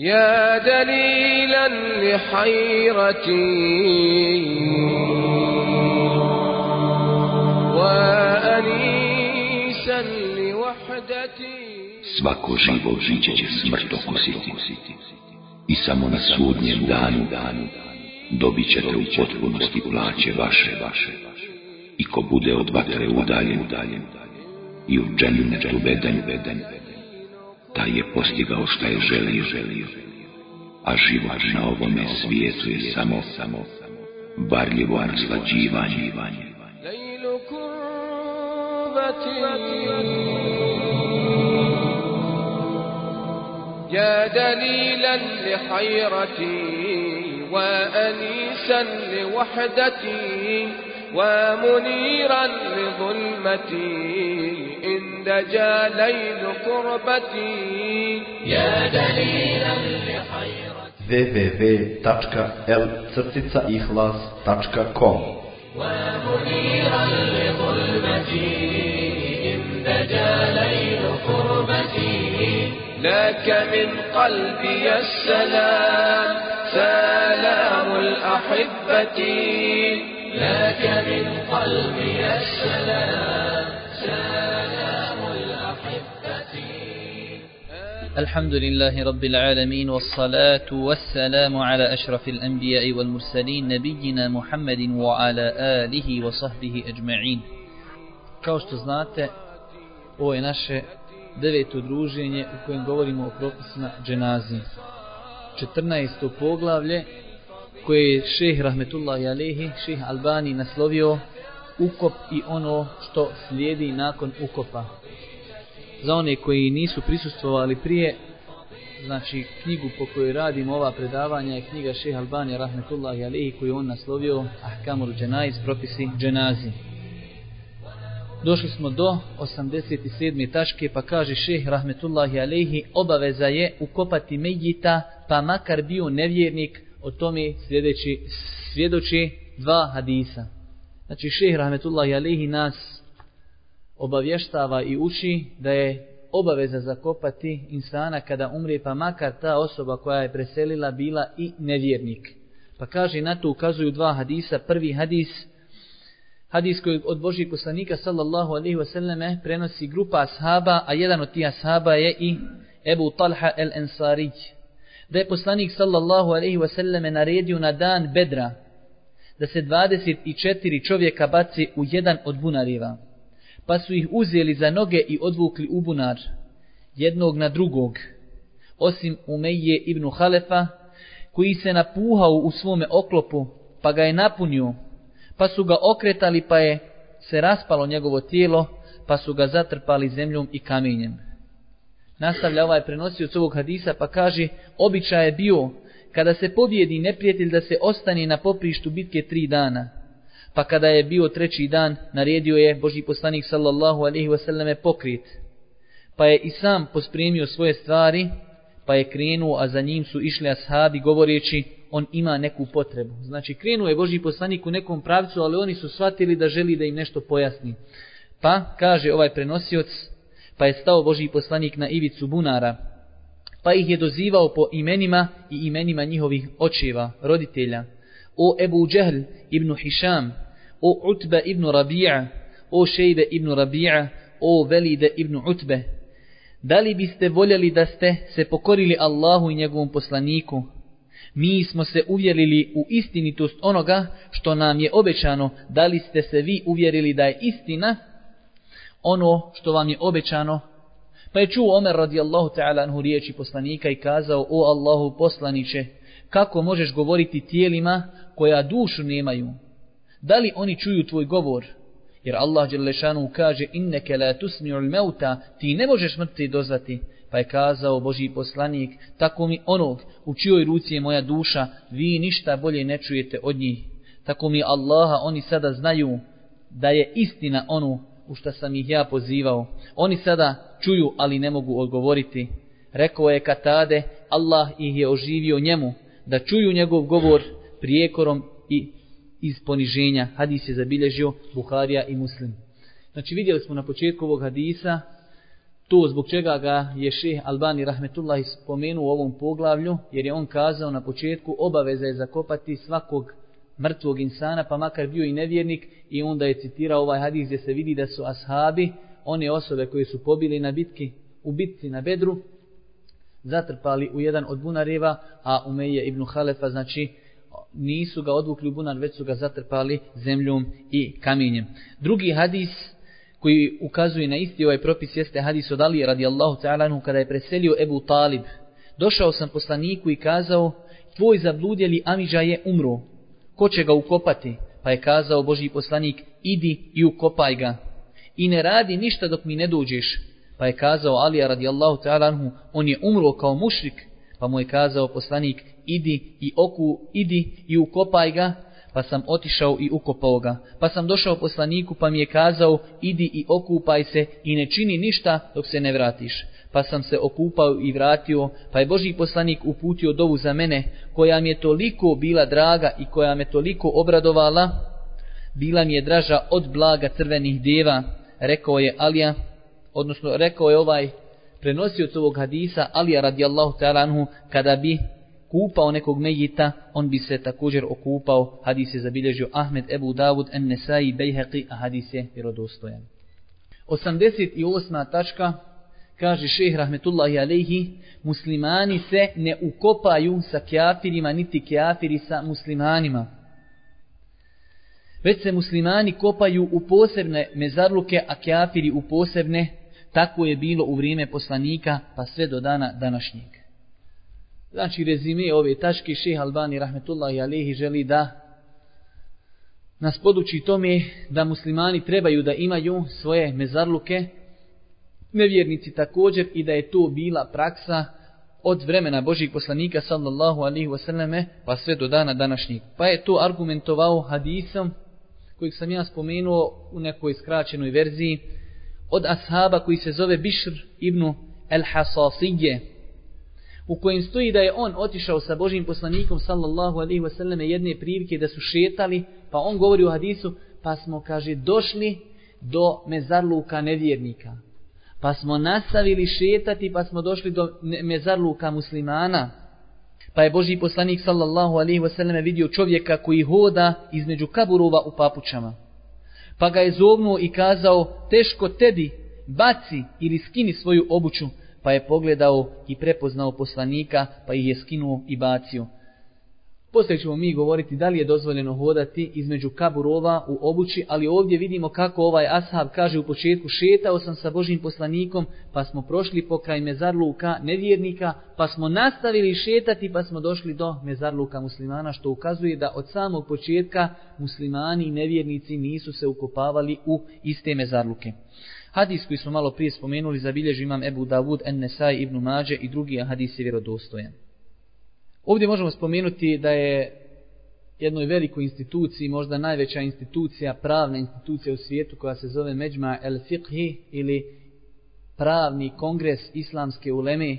يا دليلا لحيرتي وأنيسا لوحدتي Svako živo žiće će smrt okusiti i samo na sudnjem danu dobit ćete u potpunosti plaće vaše, vaše. I ko bude od vatre udaljen, udaljen i u džennetu veden, veden, taj je postigao šta je želio, želio. A život na ovome svijetu je samo, samo, varljivo naslađivanje. ليل كربتي يا دليلا لحيرتي وأنيسا لوحدتي ومنيرا لظلمتي إن دجا ليل كربتي يا دليلا www.l-ihlas.com ومنيرا لظلمتي إن دجا ليل قربتي. لك من قلبي السلام سلام الأحبة. لك من قلبي السلام سلام الأحبة الحمد لله رب العالمين والصلاة والسلام على أشرف الأنبياء والمرسلين نبينا محمد وعلى آله وصحبه أجمعين Kao što znate, ovo je naše deveto druženje u kojem govorimo o propisima dženazi. 14. poglavlje koje je šeh Rahmetullahi Alehi, šeh Albani naslovio ukop i ono što slijedi nakon ukopa za one koji nisu prisustvovali prije, znači knjigu po kojoj radimo ova predavanja je knjiga Šeha Albanija Rahmetullahi Alehi koju on naslovio Ahkamul Dženaiz, propisi dženazi. Došli smo do 87. tačke pa kaže Šeh Rahmetullahi Alehi obaveza je ukopati Mejita pa makar bio nevjernik o tome sljedeći svjedoči dva hadisa. Znači Šeh Rahmetullahi Alehi nas obavještava i uči da je obaveza zakopati insana kada umre pa makar ta osoba koja je preselila bila i nevjernik. Pa kaže na to ukazuju dva hadisa. Prvi hadis, hadis koji od Božih poslanika sallallahu alaihi wasallame prenosi grupa ashaba, a jedan od tih ashaba je i Ebu Talha el Ensarić. Da je poslanik sallallahu alaihi wasallam naredio na dan Bedra da se 24 čovjeka baci u jedan od bunariva pa su ih uzeli za noge i odvukli u bunar, jednog na drugog, osim Umeje ibn Halefa, koji se napuhao u svome oklopu, pa ga je napunio, pa su ga okretali, pa je se raspalo njegovo tijelo, pa su ga zatrpali zemljom i kamenjem. Nastavlja ovaj prenosioc ovog hadisa, pa kaže, običaj je bio, kada se pobjedi neprijatelj da se ostane na poprištu bitke tri dana, pa kada je bio treći dan, naredio je Boži poslanik sallallahu alaihi wasallam pokrit. Pa je i sam pospremio svoje stvari, pa je krenuo, a za njim su išli ashabi govoreći, on ima neku potrebu. Znači, krenuo je Boži poslanik u nekom pravcu, ali oni su shvatili da želi da im nešto pojasni. Pa, kaže ovaj prenosioc, pa je stao Boži poslanik na ivicu bunara, pa ih je dozivao po imenima i imenima njihovih očeva, roditelja. O Ebu Džehl ibn Hišam, o Utbe ibn Rabi'a, o Šejbe ibn Rabi'a, o Velide ibn Utbe. Da li biste voljeli da ste se pokorili Allahu i njegovom poslaniku? Mi smo se uvjerili u istinitost onoga što nam je obećano. Da li ste se vi uvjerili da je istina ono što vam je obećano? Pa je čuo Omer radijallahu ta'ala anhu riječi poslanika i kazao, o Allahu poslaniće, kako možeš govoriti tijelima koja dušu nemaju? Da li oni čuju tvoj govor? Jer Allah Đelešanu kaže inneke la tusmi'ul mauta, ti ne možeš mrtvi dozvati. Pa je kazao Boži poslanik, tako mi onog u čijoj ruci je moja duša, vi ništa bolje ne čujete od njih. Tako mi Allaha oni sada znaju da je istina ono u šta sam ih ja pozivao. Oni sada čuju, ali ne mogu odgovoriti. Rekao je Katade, Allah ih je oživio njemu, da čuju njegov govor prijekorom i iz poniženja. Hadis je zabilježio Buharija i Muslim. Znači vidjeli smo na početku ovog hadisa to zbog čega ga je šeh Albani Rahmetullahi spomenuo u ovom poglavlju, jer je on kazao na početku obaveza je zakopati svakog mrtvog insana, pa makar bio i nevjernik, i onda je citirao ovaj hadis gdje se vidi da su ashabi, one osobe koje su pobili na bitki, u bitci na Bedru, zatrpali u jedan od bunareva, a Umeje ibn Halefa, znači, nisu ga odvukli u bunar, već su ga zatrpali zemljom i kamenjem. Drugi hadis koji ukazuje na isti ovaj propis jeste hadis od Ali radijallahu ta'ala kada je preselio Ebu Talib. Došao sam poslaniku i kazao, tvoj zabludjeli Amidža je umro, ko će ga ukopati? Pa je kazao Boži poslanik, idi i ukopaj ga. I ne radi ništa dok mi ne dođeš. Pa je kazao Alija radijallahu ta'ala anhu, on je umro kao mušrik. Pa mu je kazao poslanik, idi i oku, idi i ukopaj ga. Pa sam otišao i ukopao ga. Pa sam došao poslaniku pa mi je kazao, idi i okupaj se i ne čini ništa dok se ne vratiš pa sam se okupao i vratio, pa je Boži poslanik uputio dovu za mene, koja mi je toliko bila draga i koja me toliko obradovala, bila mi je draža od blaga crvenih deva, rekao je Alija, odnosno rekao je ovaj prenosioc ovog hadisa, Alija radijallahu ta'ala anhu, kada bi kupao nekog mejita, on bi se također okupao, hadis je zabilježio Ahmed Ebu Davud, en Nesai, Bejheqi, a hadis je vjerodostojan. 88. tačka, kaže šeh rahmetullahi alejhi muslimani se ne ukopaju sa kafirima niti kafiri sa muslimanima već se muslimani kopaju u posebne mezarluke a kafiri u posebne tako je bilo u vrijeme poslanika pa sve do dana današnjeg znači rezime ove tačke šeha Albani rahmetullahi alejhi želi da nas poduči tome da muslimani trebaju da imaju svoje mezarluke nevjernici također i da je to bila praksa od vremena Božih poslanika sallallahu alihi wasallame pa sve do dana današnjeg. Pa je to argumentovao hadisom kojeg sam ja spomenuo u nekoj skraćenoj verziji od ashaba koji se zove Bišr ibn el-Hasasije u kojem stoji da je on otišao sa Božim poslanikom sallallahu alaihi wasallam jedne prilike da su šetali pa on govori u hadisu pa smo kaže došli do mezarluka nevjernika pa smo nastavili šetati pa smo došli do mezarluka muslimana. Pa je Boži poslanik sallallahu alaihi wasallam vidio čovjeka koji hoda između kaburova u papučama. Pa ga je zovnuo i kazao, teško tebi, baci ili skini svoju obuću. Pa je pogledao i prepoznao poslanika, pa ih je skinuo i bacio. Poslije ćemo mi govoriti da li je dozvoljeno hodati između kaburova u obući, ali ovdje vidimo kako ovaj ashab kaže u početku šetao sam sa Božim poslanikom, pa smo prošli pokraj mezarluka nevjernika, pa smo nastavili šetati pa smo došli do mezarluka muslimana, što ukazuje da od samog početka muslimani i nevjernici nisu se ukopavali u iste mezarluke. Hadis koji smo malo prije spomenuli zabilježi imam Ebu Davud, Ennesaj, Ibnu Mađe i drugi hadis je vjerodostojan. Ovdje možemo spomenuti da je jednoj velikoj instituciji, možda najveća institucija, pravna institucija u svijetu koja se zove Međma El Fiqhi ili pravni kongres islamske uleme,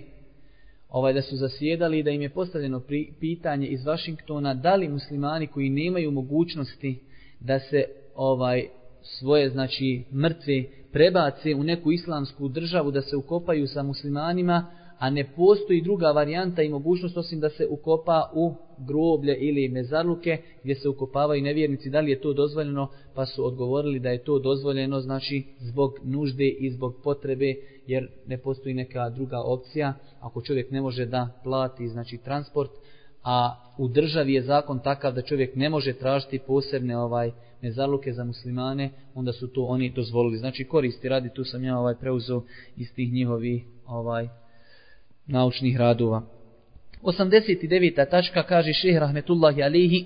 ovaj da su zasjedali da im je postavljeno pri, pitanje iz Vašingtona da li muslimani koji nemaju mogućnosti da se ovaj svoje znači mrtve prebace u neku islamsku državu da se ukopaju sa muslimanima a ne postoji druga varijanta i mogućnost osim da se ukopa u groblje ili mezarluke gdje se ukopavaju nevjernici, da li je to dozvoljeno, pa su odgovorili da je to dozvoljeno, znači zbog nužde i zbog potrebe, jer ne postoji neka druga opcija, ako čovjek ne može da plati, znači transport, a u državi je zakon takav da čovjek ne može tražiti posebne ovaj mezarluke za muslimane, onda su to oni dozvolili. Znači koristi radi, tu sam ja ovaj preuzeo iz tih njihovi ovaj naučnih radova. 89. tačka kaže šehr rahmetullahi alihi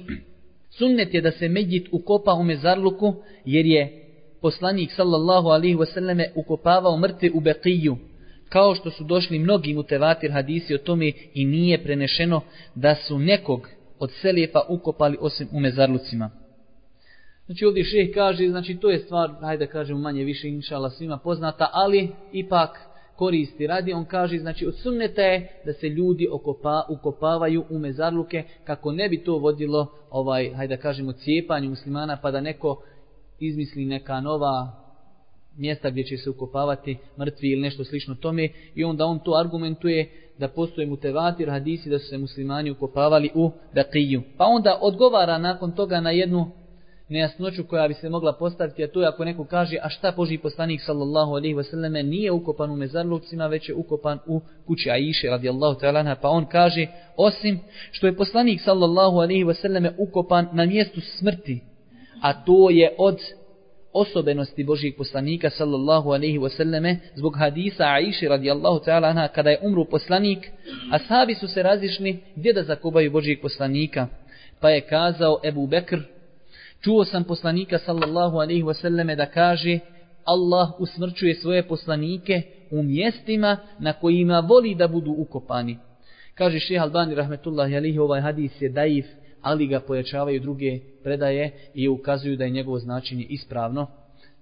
sunnet je da se medjit ukopa u mezarluku jer je poslanik sallallahu alihi wasallame ukopavao mrtve u Beqiju kao što su došli mnogi mutevatir hadisi o tome i nije prenešeno da su nekog od selijefa ukopali osim u mezarlucima. Znači ovdje šeh kaže, znači to je stvar, hajde da kažemo manje više inšala svima poznata, ali ipak koristi radi, on kaže, znači od sunneta je da se ljudi okopa, ukopavaju u mezarluke kako ne bi to vodilo, ovaj, hajde da kažemo, cijepanju muslimana pa da neko izmisli neka nova mjesta gdje će se ukopavati mrtvi ili nešto slično tome i onda on to argumentuje da postoje mutevatir hadisi da su se muslimani ukopavali u Baqiju. Pa onda odgovara nakon toga na jednu nejasnoću koja bi se mogla postaviti, a to je ako neko kaže, a šta Boži poslanik sallallahu alaihi wasallam nije ukopan u mezarlucima, već je ukopan u kući Aiše radijallahu ta'ala, pa on kaže, osim što je poslanik sallallahu alaihi wasallam ukopan na mjestu smrti, a to je od osobenosti Božijeg poslanika sallallahu alaihi wasallam zbog hadisa Aisha radijallahu ta'ala kada je umru poslanik, ashabi su se razišli gdje da zakobaju Božijeg poslanika, pa je kazao Ebu Bekr, Čuo sam poslanika sallallahu alaihi wasallame da kaže Allah usmrćuje svoje poslanike u mjestima na kojima voli da budu ukopani. Kaže šeha Albani rahmetullahi alaihi ovaj hadis je daif, ali ga pojačavaju druge predaje i ukazuju da je njegovo značenje ispravno.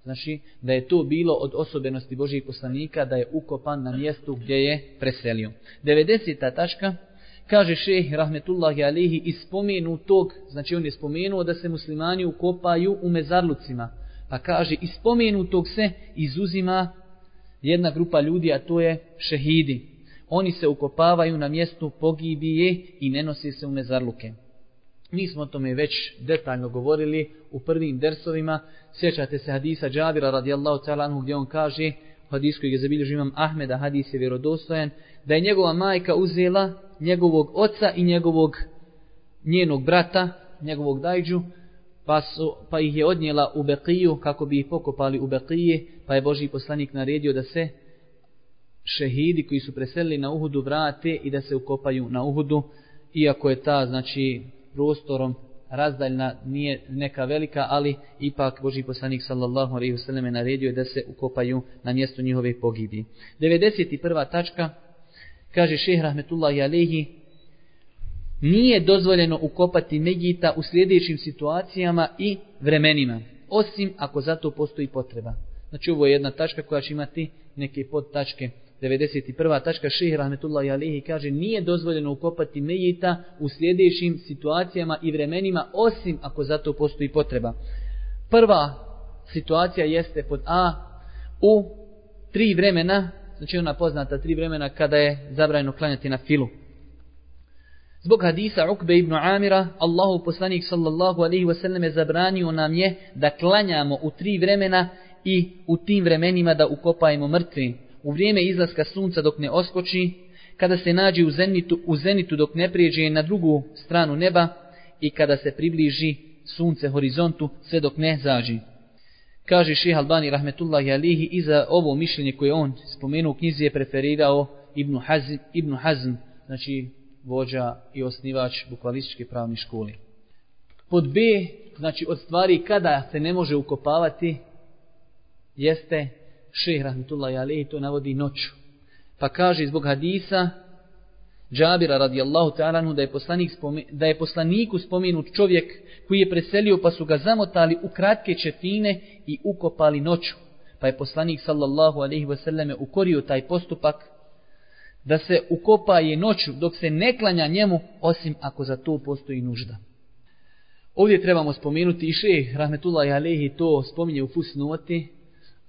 Znači da je to bilo od osobenosti Božijeg poslanika da je ukopan na mjestu gdje je preselio. 90. tačka kaže šeh rahmetullahi alihi iz spomenutog, znači on je spomenuo da se muslimani ukopaju u mezarlucima, pa kaže iz spomenutog se izuzima jedna grupa ljudi, a to je šehidi. Oni se ukopavaju na mjestu pogibije i ne nose se u mezarluke. Mi smo o tome već detaljno govorili u prvim dersovima. Sjećate se hadisa Džabira radijallahu ta'ala anhu gdje on kaže, hadis koji je zabilježio imam Ahmeda, hadis je vjerodostojan, da je njegova majka uzela njegovog oca i njegovog njenog brata, njegovog dajđu, pa, su, pa ih je odnijela u Beqiju kako bi ih pokopali u Beqije, pa je Boži poslanik naredio da se šehidi koji su preselili na Uhudu vrate i da se ukopaju na Uhudu, iako je ta, znači, prostorom razdaljna nije neka velika, ali ipak Boži poslanik sallallahu alejhi ve selleme naredio da se ukopaju na mjestu njihove pogibije. 91. tačka kaže Šejh rahmetullahi alejhi nije dozvoljeno ukopati Megita u sljedećim situacijama i vremenima, osim ako za to postoji potreba. Znači ovo je jedna tačka koja će imati neke podtačke. 91. tačka Šehi Rahmetullahi Alihi kaže nije dozvoljeno ukopati Megita u sljedećim situacijama i vremenima osim ako za to postoji potreba. Prva situacija jeste pod A u tri vremena, znači ona poznata tri vremena kada je zabrajeno klanjati na filu. Zbog hadisa Ukbe ibn Amira, Allahu poslanik sallallahu alaihi wasallam je zabranio nam je da klanjamo u tri vremena i u tim vremenima da ukopajemo mrtvi u vrijeme izlaska sunca dok ne oskoči, kada se nađe u zenitu, u zenitu dok ne prijeđe na drugu stranu neba i kada se približi sunce horizontu sve dok ne zađi. Kaže ših Albani rahmetullahi alihi i za ovo mišljenje koje on spomenuo u knjizi je preferirao Ibn Hazm, Ibn Hazm znači vođa i osnivač bukvalističke pravne škole. Pod B, znači od stvari kada se ne može ukopavati, jeste Ših rahmetullahi alihi to navodi noću. Pa kaže zbog hadisa Džabira radijallahu ta'ala da je poslanik da je poslaniku spomenut čovjek koji je preselio pa su ga zamotali u kratke četine i ukopali noću. Pa je poslanik sallallahu alejhi ve selleme ukorio taj postupak da se ukopa je noću dok se ne klanja njemu osim ako za to postoji nužda. Ovdje trebamo spomenuti i šeh rahmetullahi alejhi to spominje u fusnoti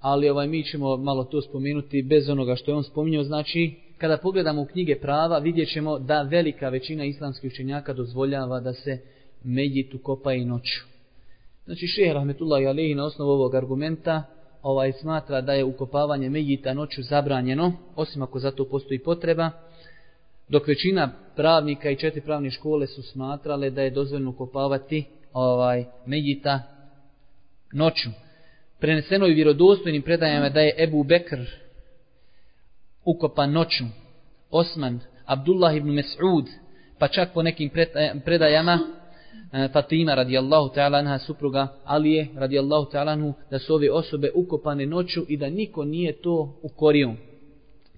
ali ovaj mi ćemo malo to spomenuti bez onoga što je on spominjao. Znači, kada pogledamo u knjige prava, vidjet ćemo da velika većina islamskih učenjaka dozvoljava da se medjit ukopa i noću. Znači, šehr Rahmetullah Alehi na osnovu ovog argumenta ovaj smatra da je ukopavanje medjita noću zabranjeno, osim ako za to postoji potreba, dok većina pravnika i četiri pravne škole su smatrale da je dozvoljeno ukopavati ovaj medjita noću preneseno je vjerodostojnim predajama da je Ebu Bekr ukopan noću, Osman, Abdullah ibn Mes'ud, pa čak po nekim eh, predajama eh, Fatima radijallahu ta'ala anha supruga Alije radijallahu ta'ala anhu da su ove osobe ukopane noću i da niko nije to ukorio.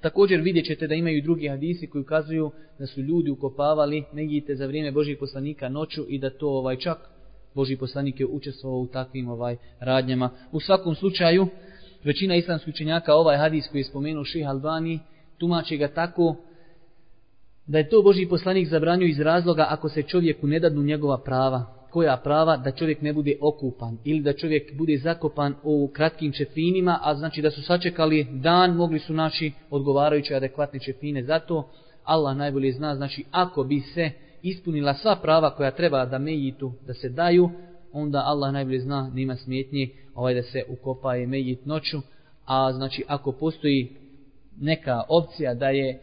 Također vidjet ćete da imaju drugi hadisi koji ukazuju da su ljudi ukopavali negite za vrijeme Božih poslanika noću i da to ovaj čak Boži poslanik je učestvovao u takvim ovaj radnjama. U svakom slučaju, većina islamskih učenjaka ovaj hadis koji je spomenuo Ših Albani, tumači ga tako da je to Boži poslanik zabranio iz razloga ako se čovjeku ne dadnu njegova prava. koja prava da čovjek ne bude okupan ili da čovjek bude zakopan u kratkim čefinima, a znači da su sačekali dan, mogli su naći odgovarajuće adekvatne čefine. Zato Allah najbolje zna, znači ako bi se ispunila sva prava koja treba da mejitu da se daju, onda Allah najbolje zna, nima smjetnje ovaj da se ukopa i mejit noću, a znači ako postoji neka opcija da je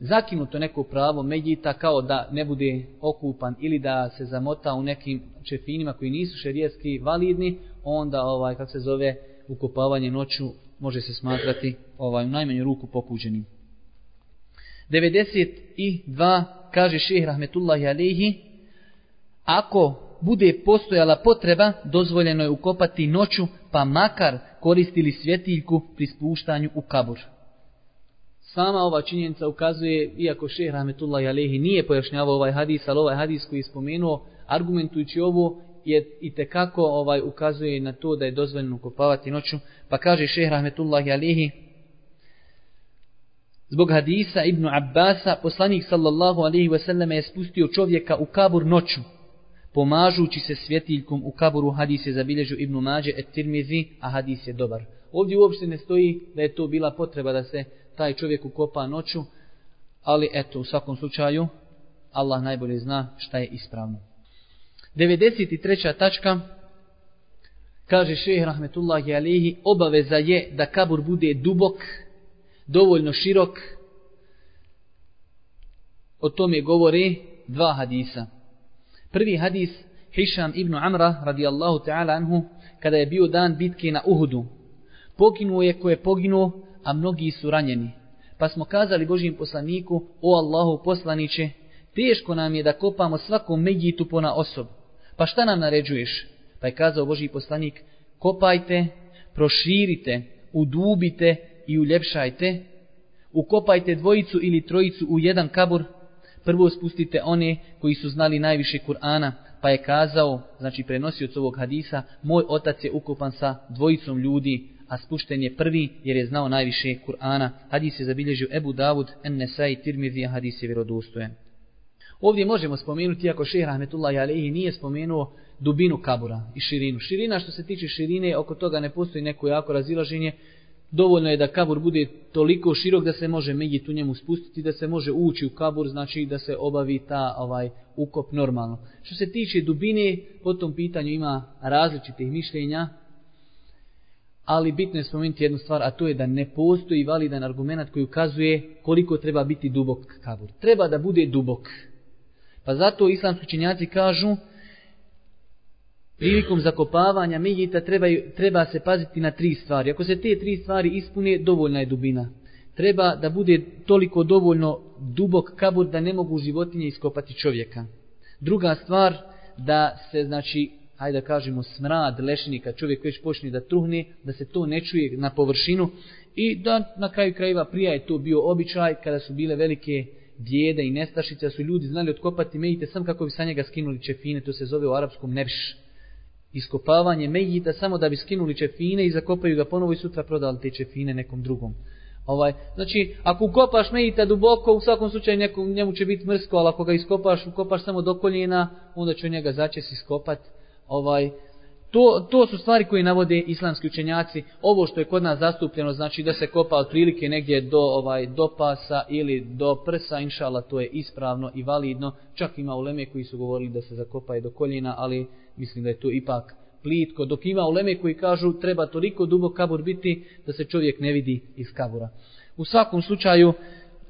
zakinuto neko pravo medjita kao da ne bude okupan ili da se zamota u nekim čefinima koji nisu šerijetski validni, onda ovaj kako se zove ukopavanje noću može se smatrati ovaj u najmanju ruku pokuđenim. 92 kaže Šejh rahmetullahi alejhi ako bude postojala potreba dozvoljeno je ukopati noću pa makar koristili svjetiljku pri spuštanju u kabur. Sama ova činjenica ukazuje, iako šehr Rahmetullah Alehi nije pojašnjavao ovaj hadis, ali ovaj hadis koji je spomenuo, argumentujući ovo, je i tekako ovaj, ukazuje na to da je dozvoljeno ukopavati noću. Pa kaže šehr Rahmetullah Alehi, Zbog hadisa Ibn Abbasa, poslanik sallallahu alaihi ve je spustio čovjeka u kabur noću, pomažući se svjetiljkom u kaburu hadis je zabilježio Ibn Mađe et Tirmizi, a hadis je dobar. Ovdje uopšte ne stoji da je to bila potreba da se taj čovjek ukopa noću, ali eto, u svakom slučaju, Allah najbolje zna šta je ispravno. 93. tačka, kaže šeheh rahmetullahi alihi, obaveza je da kabur bude dubok, dovoljno širok, o tome govori dva hadisa. Prvi hadis, Hišam ibn Amra, radijallahu ta'ala anhu, kada je bio dan bitke na Uhudu, poginuo je ko je poginuo, a mnogi su ranjeni. Pa smo kazali Božim poslaniku, o Allahu poslaniće, teško nam je da kopamo svakom medjitu po na osob. Pa šta nam naređuješ? Pa je kazao Božji poslanik, kopajte, proširite, udubite i uljepšajte, ukopajte dvojicu ili trojicu u jedan kabur, prvo spustite one koji su znali najviše Kur'ana, pa je kazao, znači prenosioc ovog hadisa, moj otac je ukopan sa dvojicom ljudi, a spušten je prvi jer je znao najviše Kur'ana. Hadis je zabilježio Ebu Davud, Ennesai, Tirmidhi, a hadis je vjerodostojen. Ovdje možemo spomenuti, ako šehr Ahmetullah Alehi nije spomenuo dubinu kabura i širinu. Širina što se tiče širine, oko toga ne postoji neko jako razilaženje. Dovoljno je da kabur bude toliko širok da se može medjit u njemu spustiti, da se može ući u kabur, znači da se obavi ta ovaj ukop normalno. Što se tiče dubine, po tom pitanju ima različitih mišljenja, ali bitno je spomenuti jednu stvar, a to je da ne postoji validan argument koji ukazuje koliko treba biti dubok kabur. Treba da bude dubok. Pa zato islamski činjaci kažu, prilikom zakopavanja mejita treba, treba se paziti na tri stvari. Ako se te tri stvari ispune, dovoljna je dubina. Treba da bude toliko dovoljno dubok kabur da ne mogu životinje iskopati čovjeka. Druga stvar, da se znači hajde da kažemo, smrad lešnika, čovjek već počne da truhne, da se to ne čuje na površinu i da na kraju krajeva prija je to bio običaj kada su bile velike djede i nestašice, su ljudi znali otkopati mejite sam kako bi sa njega skinuli čefine, to se zove u arapskom nevš. Iskopavanje mejita samo da bi skinuli čefine i zakopaju ga ponovo i sutra prodali te čefine nekom drugom. Ovaj, znači, ako ukopaš mejita duboko, u svakom slučaju nekom, njemu će biti mrsko, ali ako ga iskopaš, ukopaš samo do koljena, onda će njega začes iskopat. ovaj to, to su stvari koje navode islamski učenjaci ovo što je kod nas zastupljeno znači da se kopa otprilike negdje do ovaj do pasa ili do prsa inshallah to je ispravno i validno čak ima uleme koji su govorili da se zakopaje do koljena ali mislim da je to ipak plitko dok ima uleme koji kažu treba toliko dubok kabur biti da se čovjek ne vidi iz kabura u svakom slučaju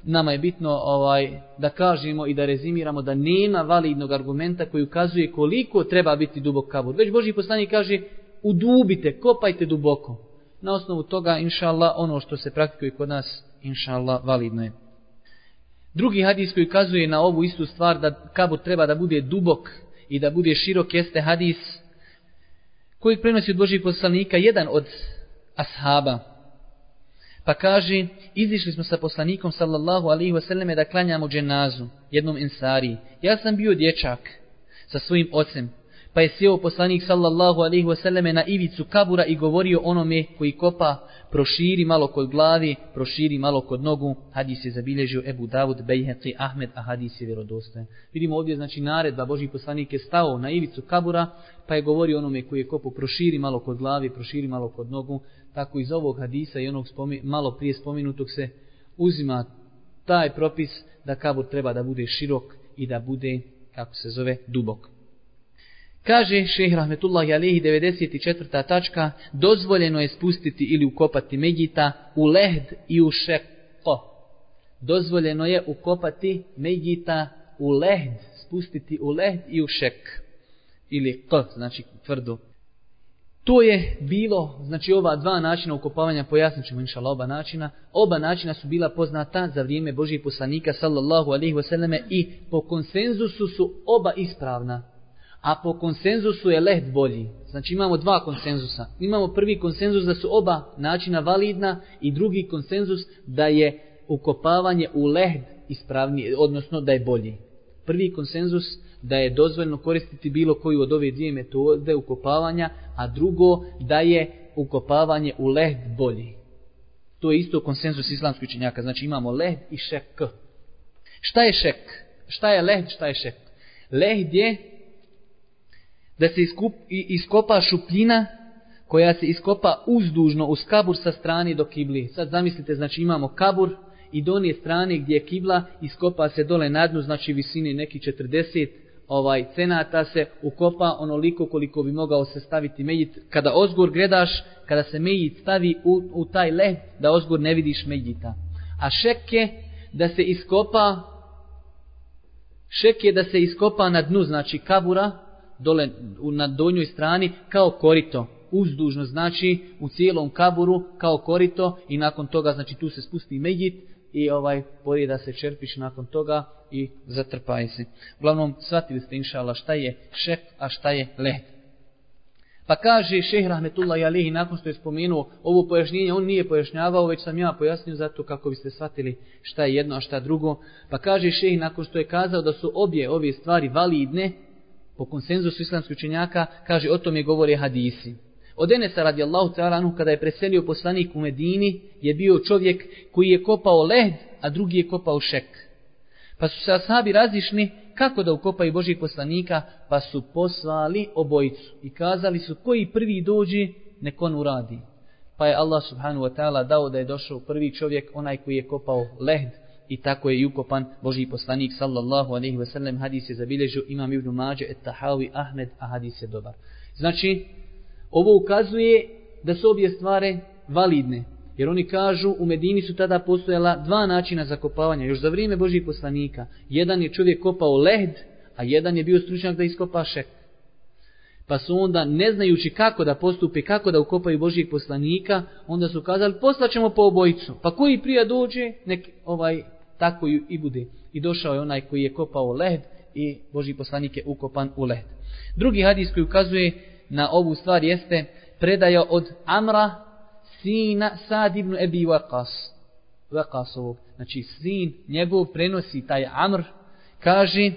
nama je bitno ovaj da kažemo i da rezimiramo da nema validnog argumenta koji ukazuje koliko treba biti dubok kabur. Već Boži poslanik kaže udubite, kopajte duboko. Na osnovu toga, inša Allah, ono što se praktikuje kod nas, inša Allah, validno je. Drugi hadis koji ukazuje na ovu istu stvar da kabur treba da bude dubok i da bude širok jeste hadis koji prenosi od Božih poslanika jedan od ashaba Pa kaže, izišli smo sa poslanikom sallallahu alaihi wasallam da klanjamo dženazu jednom ensari. Ja sam bio dječak sa svojim ocem. Pa je sjeo poslanik sallallahu alaihi wasallame na ivicu kabura i govorio onome koji kopa proširi malo kod glavi, proširi malo kod nogu. Hadis je zabilježio Ebu Davud, Bejheci, Ahmed, a hadis je vjerodostojen. Vidimo ovdje znači naredba Boži poslanik je stao na ivicu kabura, pa je govorio onome koji je kopo proširi malo kod glavi, proširi malo kod nogu. Tako iz ovog hadisa i onog spomi, malo prije spomenutog se uzima taj propis da kabur treba da bude širok i da bude, kako se zove, dubok. Kaže šehr Rahmetullahi Alehi 94. tačka, dozvoljeno je spustiti ili ukopati Megita u lehd i u šeko. Dozvoljeno je ukopati Megita u lehd, spustiti u lehd i u šek. Ili k, znači tvrdo. To je bilo, znači ova dva načina ukopavanja, pojasnit ćemo inša oba načina. Oba načina su bila poznata za vrijeme Božih poslanika sallallahu alaihi wasallame i po konsenzusu su oba ispravna a po konsenzusu je lehd bolji. Znači imamo dva konsenzusa. Imamo prvi konsenzus da su oba načina validna i drugi konsenzus da je ukopavanje u lehd ispravnije, odnosno da je bolji. Prvi konsenzus da je dozvoljno koristiti bilo koju od ove dvije metode ukopavanja, a drugo da je ukopavanje u lehd bolji. To je isto konsenzus islamskih učenjaka. Znači imamo lehd i šek. Šta je šek? Šta je lehd, šta je šek? Lehd je da se iskup, iskopa šupljina koja se iskopa uzdužno uz kabur sa strane do kibli. Sad zamislite, znači imamo kabur i donje strane gdje je kibla iskopa se dole na dnu, znači visine neki 40 ovaj cenata se ukopa onoliko koliko bi mogao se staviti medjit. Kada ozgor gledaš, kada se medjit stavi u, u taj leh, da ozgor ne vidiš medjita. A šeke da se iskopa šek je da se iskopa na dnu, znači kabura, dole na donjoj strani kao korito uzdužno znači u cijelom kaburu kao korito i nakon toga znači tu se spusti medjit i ovaj da se čerpiš nakon toga i zatrpaj se. Uglavnom shvatili ste inšala šta je šek a šta je led. Pa kaže šeh Rahmetullah Jalihi nakon što je spomenuo ovo pojašnjenje, on nije pojašnjavao, već sam ja pojasnio zato kako biste shvatili šta je jedno a šta drugo. Pa kaže šeh nakon što je kazao da su obje ove stvari validne, po konsenzusu islamskih učenjaka, kaže o tome govore hadisi. Od Enesa radijallahu ta'ala kada je preselio poslanik u Medini, je bio čovjek koji je kopao lehd, a drugi je kopao šek. Pa su se ashabi razišni kako da ukopaju Božih poslanika, pa su poslali obojicu i kazali su koji prvi dođe, nek on uradi. Pa je Allah subhanahu wa ta'ala dao da je došao prvi čovjek, onaj koji je kopao lehd, i tako je i ukopan Boži poslanik sallallahu alaihi wasallam. Hadis je zabilježio imam Ibn Mađe et Tahawi Ahmed a hadis je dobar. Znači ovo ukazuje da su obje stvari validne. Jer oni kažu u Medini su tada postojala dva načina zakopavanja. Još za vrijeme Božih poslanika. Jedan je čovjek kopao lehd a jedan je bio stručnjak da iskopa šek Pa su onda, ne znajući kako da postupe, kako da ukopaju Božijeg poslanika, onda su kazali, poslaćemo po obojicu. Pa koji prija dođe, nek ovaj tako i bude. I došao je onaj koji je kopao led i Boži poslanik je ukopan u led. Drugi hadis koji ukazuje na ovu stvar jeste predaja od Amra sina Sad ibn Ebi Waqas. Waqasovog. Znači sin njegov prenosi taj Amr kaže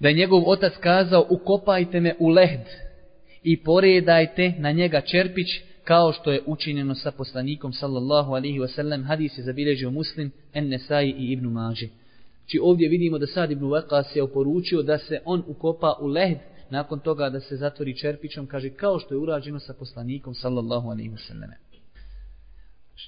da je njegov otac kazao ukopajte me u led i poredajte na njega čerpić kao što je učinjeno sa poslanikom sallallahu alihi wasallam, hadis je zabilježio muslim, en Nesai i Ibnu Maži. Či znači, ovdje vidimo da sad Ibnu Vakas je oporučio da se on ukopa u lehd, nakon toga da se zatvori čerpićom, kaže kao što je urađeno sa poslanikom sallallahu alihi wasallam.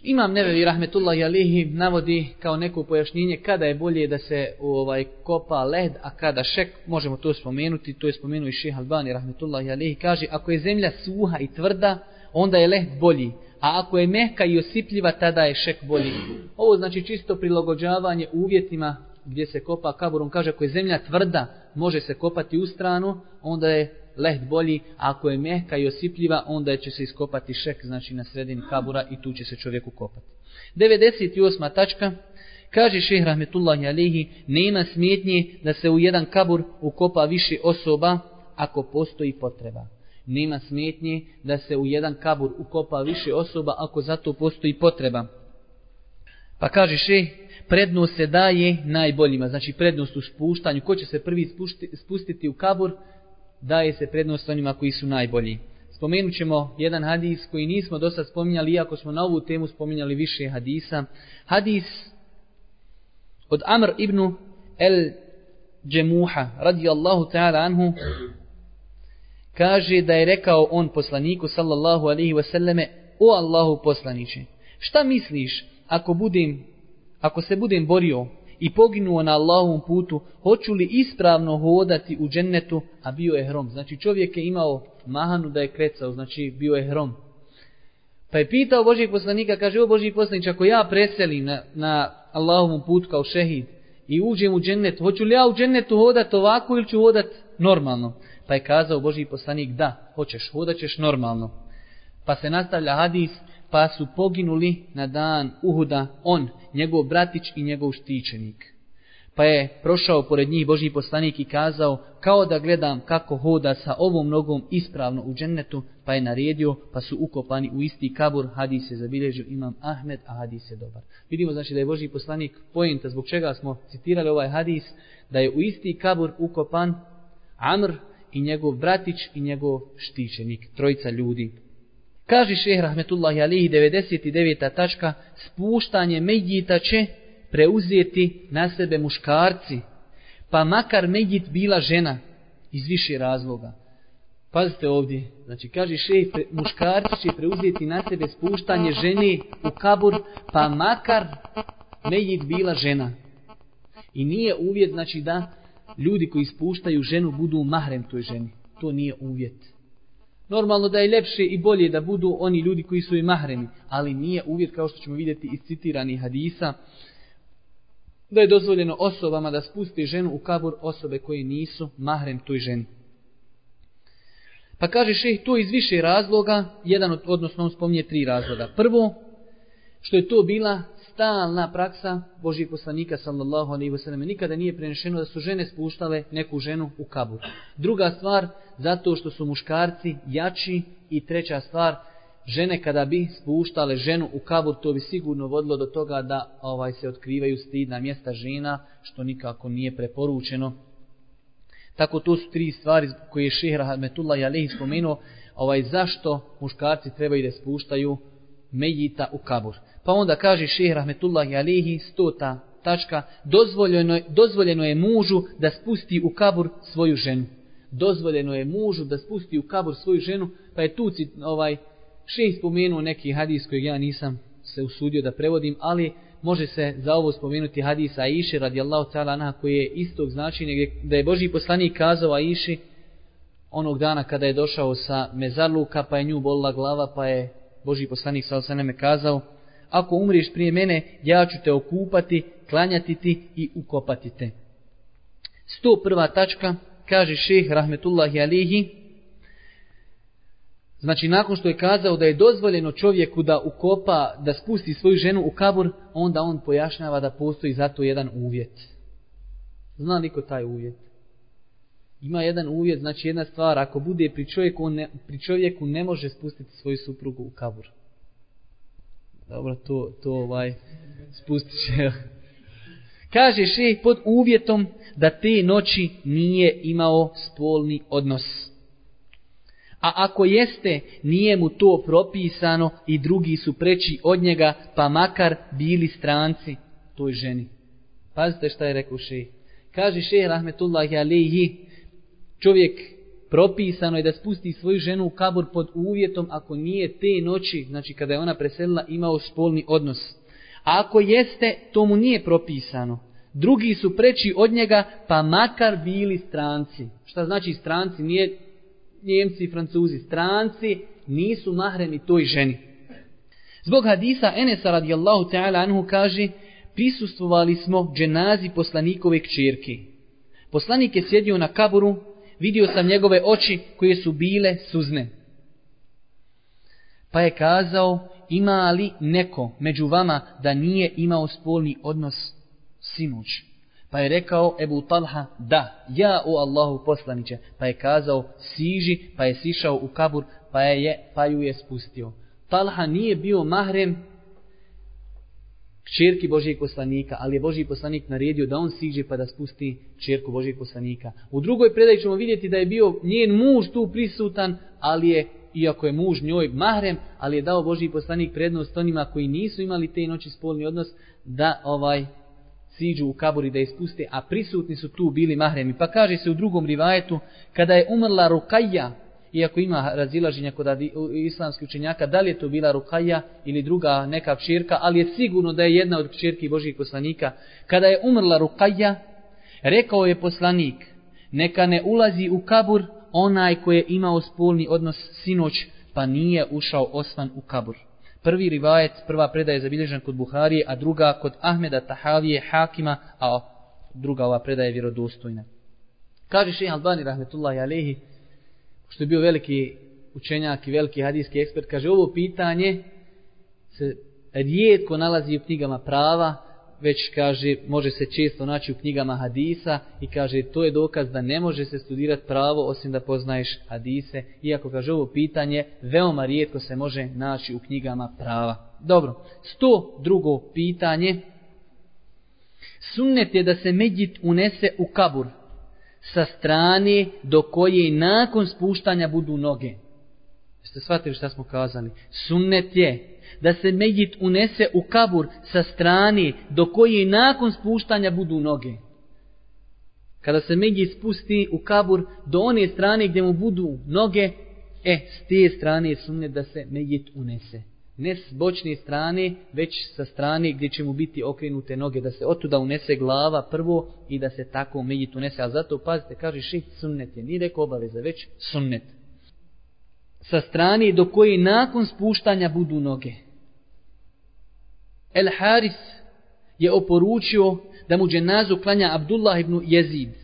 Imam nevevi rahmetullahi alihi navodi kao neko pojašnjenje kada je bolje da se ovaj kopa led, a kada šek, možemo to spomenuti, to je spomenuo i šeha Albani rahmetullahi alihi, kaže ako je zemlja suha i tvrda, onda je lehd bolji. A ako je mehka i osipljiva, tada je šek bolji. Ovo znači čisto prilagođavanje uvjetima gdje se kopa kaburom. Kaže, ako je zemlja tvrda, može se kopati u stranu, onda je lehd bolji. A ako je mehka i osipljiva, onda će se iskopati šek, znači na sredini kabura i tu će se čovjeku kopati. 98. tačka. Kaže šeh Rahmetullahi Alihi, nema smjetnje da se u jedan kabur ukopa više osoba ako postoji potreba nema smetnje da se u jedan kabur ukopa više osoba ako za to postoji potreba. Pa kaže še, prednost se daje najboljima, znači prednost u spuštanju. Ko će se prvi spustiti u kabur, daje se prednost onima koji su najbolji. Spomenut ćemo jedan hadis koji nismo do sad spominjali, iako smo na ovu temu spominjali više hadisa. Hadis od Amr ibn el Džemuha, radijallahu ta'ala anhu, kaže da je rekao on poslaniku, sallallahu alaihi wasallame, o Allahu poslaniće, šta misliš ako budem, ako se budem borio i poginuo na Allahovom putu, hoću li ispravno hodati u džennetu, a bio je hrom. Znači čovjek je imao mahanu da je krecao, znači bio je hrom. Pa je pitao Božijeg poslanika, kaže, o Božih poslanić, ako ja preselim na, na Allahovom putu kao šehid i uđem u džennet, hoću li ja u džennetu hodati ovako ili ću hodati normalno? Pa je kazao Božji poslanik, da, hoćeš, hodaćeš normalno. Pa se nastavlja hadis, pa su poginuli na dan Uhuda on, njegov bratić i njegov štićenik. Pa je prošao pored njih Boži poslanik i kazao, kao da gledam kako hoda sa ovom nogom ispravno u džennetu, pa je naredio, pa su ukopani u isti kabur, hadis je zabilježio imam Ahmed, a hadis je dobar. Vidimo znači da je Božji poslanik pojenta zbog čega smo citirali ovaj hadis, da je u isti kabur ukopan Amr i njegov bratić i njegov štićenik, trojica ljudi. Kaže šehr Rahmetullahi Alihi 99. tačka, spuštanje Medjita će preuzeti na sebe muškarci, pa makar Medjit bila žena iz više razloga. Pazite ovdje, znači kaže šehr, muškarci će preuzeti na sebe spuštanje žene u kabur, pa makar Medjit bila žena. I nije uvjet, znači da ljudi koji ispuštaju ženu budu mahrem toj ženi. To nije uvjet. Normalno da je lepše i bolje da budu oni ljudi koji su i mahremi, ali nije uvjet kao što ćemo vidjeti iz citiranih hadisa, da je dozvoljeno osobama da spuste ženu u kabur osobe koje nisu mahrem toj ženi. Pa kaže šeh to iz više razloga, jedan od, odnosno on spominje tri razloga. Prvo, što je to bila stalna praksa Božih poslanika sallallahu alaihi wasallam. Nikada nije prenešeno da su žene spuštale neku ženu u kabur. Druga stvar, zato što su muškarci jači i treća stvar, žene kada bi spuštale ženu u kabur, to bi sigurno vodilo do toga da ovaj se otkrivaju stidna mjesta žena, što nikako nije preporučeno. Tako to su tri stvari koje je šehr Rahmetullah Jalehi spomenuo, ovaj, zašto muškarci trebaju da spuštaju mejita u kabur. Pa onda kaže šehr Rahmetullahi Alihi, stota tačka, dozvoljeno, dozvoljeno je mužu da spusti u kabur svoju ženu. Dozvoljeno je mužu da spusti u kabur svoju ženu, pa je tu ovaj, šehr spomenuo neki hadis kojeg ja nisam se usudio da prevodim, ali može se za ovo spomenuti hadis Aiše radijallahu ta'ala anha koji je istog značenja da je Boži poslanik kazao Aiši onog dana kada je došao sa mezarluka pa je nju bolila glava pa je Boži poslanik sa osaneme kazao ako umriš prije mene, ja ću te okupati, klanjati ti i ukopati te. 101. tačka, kaže šeh rahmetullahi alihi, znači nakon što je kazao da je dozvoljeno čovjeku da ukopa, da spusti svoju ženu u kabur, onda on pojašnjava da postoji zato jedan uvjet. Zna li ko taj uvjet? Ima jedan uvjet, znači jedna stvar, ako bude pri čovjeku, on ne, pri čovjeku ne može spustiti svoju suprugu u kabur. Dobro, to, to ovaj, spustit će. Kaže šeh pod uvjetom da te noći nije imao spolni odnos. A ako jeste, nije mu to propisano i drugi su preći od njega, pa makar bili stranci toj ženi. Pazite šta je rekao šeh. Kaže šeh rahmetullahi alihi, čovjek propisano je da spusti svoju ženu u kabur pod uvjetom ako nije te noći, znači kada je ona preselila, imao spolni odnos. A ako jeste, to mu nije propisano. Drugi su preći od njega, pa makar bili stranci. Šta znači stranci? Nije njemci i francuzi. Stranci nisu mahremi toj ženi. Zbog hadisa Enesa radijallahu ta'ala anhu kaže, prisustvovali smo dženazi poslanikove kćerke. Poslanik je sjedio na kaburu, vidio sam njegove oči koje su bile suzne. Pa je kazao, ima li neko među vama da nije imao spolni odnos sinuć? Pa je rekao Ebu Talha, da, ja o Allahu poslaniće. Pa je kazao, siži, pa je sišao u kabur, pa, je, pa ju je spustio. Talha nije bio mahrem kćerki Božijeg poslanika, ali je Božji poslanik naredio da on siđe pa da spusti kćerku Božijeg poslanika. U drugoj predaji ćemo vidjeti da je bio njen muž tu prisutan, ali je, iako je muž njoj mahrem, ali je dao Božji poslanik prednost onima koji nisu imali te noći spolni odnos, da ovaj siđu u kaburi da ispuste, a prisutni su tu bili mahremi. Pa kaže se u drugom rivajetu, kada je umrla Rukajja, iako ima razilaženja kod islamskih učenjaka, da li je to bila Rukajja ili druga neka pširka, ali je sigurno da je jedna od pširki Božih poslanika. Kada je umrla Rukajja, rekao je poslanik, neka ne ulazi u kabur onaj koji je imao spolni odnos sinoć, pa nije ušao osman u kabur. Prvi rivajet, prva predaja je zabilježen kod Buharije, a druga kod Ahmeda Tahavije Hakima, a druga ova predaja je vjerodostojna. Kaže šeha Albani, rahmetullahi alehi, što je bio veliki učenjak i veliki hadijski ekspert, kaže ovo pitanje se rijetko nalazi u knjigama prava, već kaže može se često naći u knjigama hadisa i kaže to je dokaz da ne može se studirati pravo osim da poznaješ hadise, iako kaže ovo pitanje veoma rijetko se može naći u knjigama prava. Dobro, sto drugo pitanje. Sunnet je da se medjit unese u kabur sa strane do koje nakon spuštanja budu noge. Jeste shvatili šta smo kazali? Sunnet je da se medjit unese u kabur sa strane do koje nakon spuštanja budu noge. Kada se medjit spusti u kabur do one strane gdje mu budu noge, e, s te strane je sunnet da se medjit unese ne s bočne strane, već sa strane gdje će mu biti okrenute noge, da se otuda unese glava prvo i da se tako medjit unese. A zato, pazite, kaže ših sunnet je, nije rekao obaveza, već sunnet. Sa strane do koje nakon spuštanja budu noge. El Haris je oporučio da mu dženazu klanja Abdullah ibn Jezid.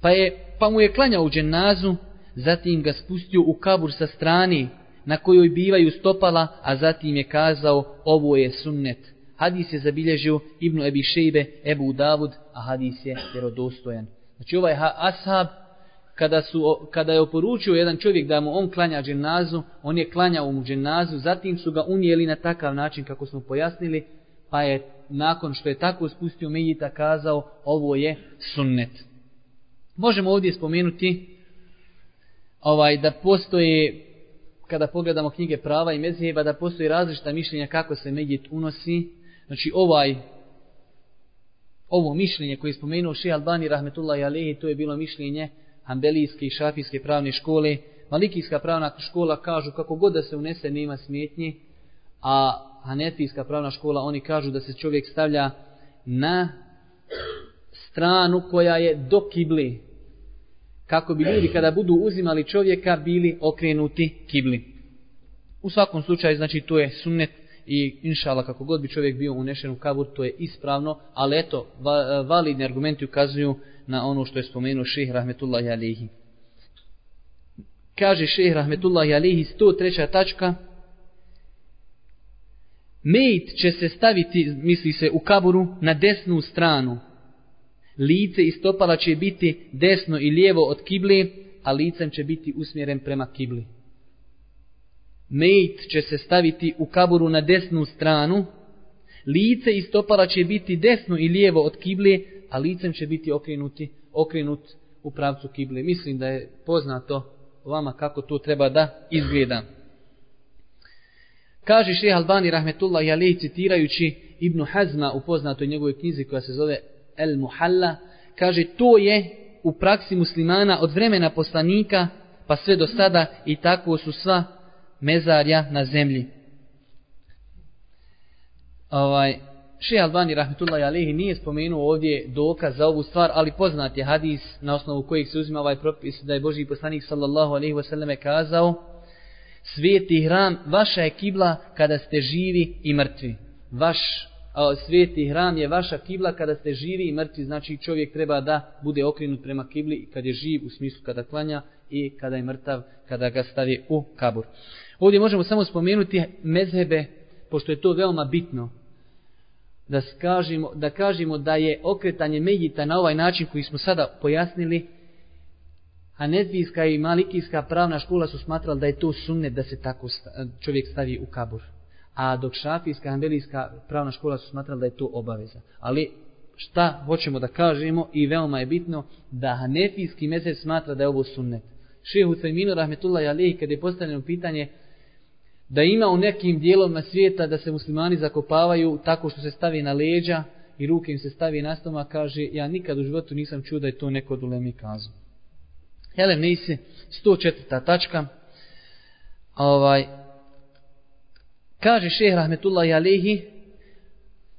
Pa, je, pa mu je klanjao u dženazu, zatim ga spustio u kabur sa strane na kojoj bivaju stopala, a zatim je kazao ovo je sunnet. Hadis je zabilježio Ibnu Ebi Šejbe, Ebu Davud, a hadis je vjerodostojan. Znači ovaj ashab, kada, su, kada je oporučio jedan čovjek da mu on klanja dženazu, on je klanjao mu dženazu, zatim su ga unijeli na takav način kako smo pojasnili, pa je nakon što je tako spustio Mejita kazao ovo je sunnet. Možemo ovdje spomenuti ovaj da postoje kada pogledamo knjige prava i mezheba, da postoji različita mišljenja kako se medjet unosi. Znači ovaj, ovo mišljenje koje je spomenuo Šeha Albani Rahmetullahi Alehi, to je bilo mišljenje Hanbelijske i Šafijske pravne škole. Malikijska pravna škola kažu kako god da se unese nema smetnje, a Hanefijska pravna škola oni kažu da se čovjek stavlja na stranu koja je do kibli, kako bi ljudi kada budu uzimali čovjeka bili okrenuti kibli. U svakom slučaju, znači, to je sunnet i inšala kako god bi čovjek bio unešen u kabur, to je ispravno, ali eto, validni argumenti ukazuju na ono što je spomenuo ših Rahmetullahi Alihi. Kaže ših Rahmetullahi Alihi, 103. tačka, Mejt će se staviti, misli se, u kaburu na desnu stranu, lice i stopala će biti desno i lijevo od kible, a licem će biti usmjeren prema kibli. Mejt će se staviti u kaburu na desnu stranu, lice i stopala će biti desno i lijevo od kible, a licem će biti okrenuti, okrenut u pravcu kible. Mislim da je poznato vama kako to treba da izgleda. Kaže šeha Albani rahmetullah jalej citirajući Ibnu Hazma u poznatoj njegovoj knjizi koja se zove El Muhalla, kaže to je u praksi muslimana od vremena poslanika pa sve do sada i tako su sva mezarja na zemlji. Ovaj, Še Albani rahmetullahi Alehi nije spomenuo ovdje dokaz za ovu stvar, ali poznat je hadis na osnovu kojeg se uzima ovaj propis da je Boži poslanik sallallahu alaihi wasallam kazao Sveti hram, vaša je kibla kada ste živi i mrtvi. Vaš a sveti hram je vaša kibla kada ste živi i mrtvi, znači čovjek treba da bude okrenut prema kibli kad je živ u smislu kada klanja i kada je mrtav kada ga stavi u kabur. Ovdje možemo samo spomenuti mezhebe, pošto je to veoma bitno, da, kažemo, da kažemo da je okretanje medjita na ovaj način koji smo sada pojasnili, a i malikijska pravna škola su smatrali da je to sunnet da se tako čovjek stavi u kabur a dok šafijska, hanbelijska pravna škola su smatrali da je to obaveza. Ali šta hoćemo da kažemo i veoma je bitno da hanefijski mezheb smatra da je ovo sunnet. Šehe Hucajminu rahmetullahi alihi kada je postavljeno pitanje da ima u nekim dijelovima svijeta da se muslimani zakopavaju tako što se stavi na leđa i ruke im se stavi na stoma, kaže ja nikad u životu nisam čuo da je to neko od ulemi kazao. Helen Nisi, 104. tačka. Ovaj, kaže šehr Rahmetullahi Alehi,